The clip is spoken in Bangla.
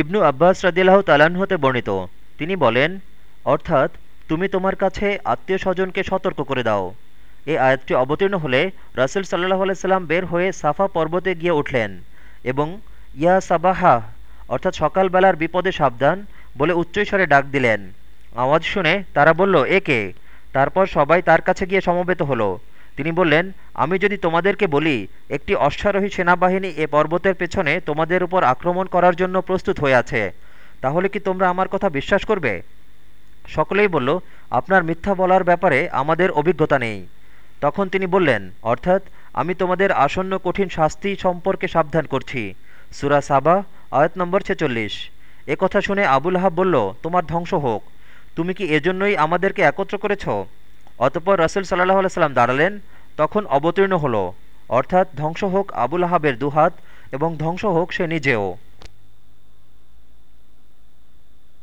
ইবনু আব্বাস রাদিল্লাহ তালান হতে বর্ণিত। তিনি বলেন, অর্থাৎ তুমি তোমার কাছে আত্মীয় স্বজনকে সতর্ক করে দাও। এ আয়াতটি অবতীর্ণ হলে রাসুল সাল্লাহ আলাইসাল্লাম বের হয়ে সাফা পর্বতে গিয়ে উঠলেন এবং ইয়া সাবাহা, অর্থাৎ সকালবেলার বিপদে সাবধান বলে উচ্চস্বরে ডাক দিলেন। আওয়াজ শুনে তারা বলল একে তারপর সবাই তার কাছে গিয়ে সমবেত হলো। তিনি বললেন, আমি যদি তোমাদেরকে বলি, একটি অশ্বারোহী সেনাবাহিনী এ পর্বতের পেছনে তোমাদের উপর আক্রমণ করার জন্য প্রস্তুত হয়ে আছে, তাহলে কি তোমরা আমার কথা বিশ্বাস করবে? সকলেই বলল, আপনার মিথ্যা বলার ব্যাপারে আমাদের অভিজ্ঞতা নেই। তখন তিনি বললেন, অর্থাৎ আমি তোমাদের আসন্ন কঠিন শাস্তি সম্পর্কে সাবধান করছি। সুরা সাবা, আয়াত নম্বর ছেচল্লিশ। কথা শুনে আবুল আহাব বলল, তোমার ধ্বংস হোক। তুমি কি এজন্যই আমাদেরকে একত্র করেছ? অতপর রসুল সাল্লাহ সাল্লাম দাঁড়ালেন, তখন অবতীর্ণ হল। অর্থাৎ ধ্বংস হোক আবুল আহাবের দুহাত এবং ধ্বংস হোক সে নিজেও।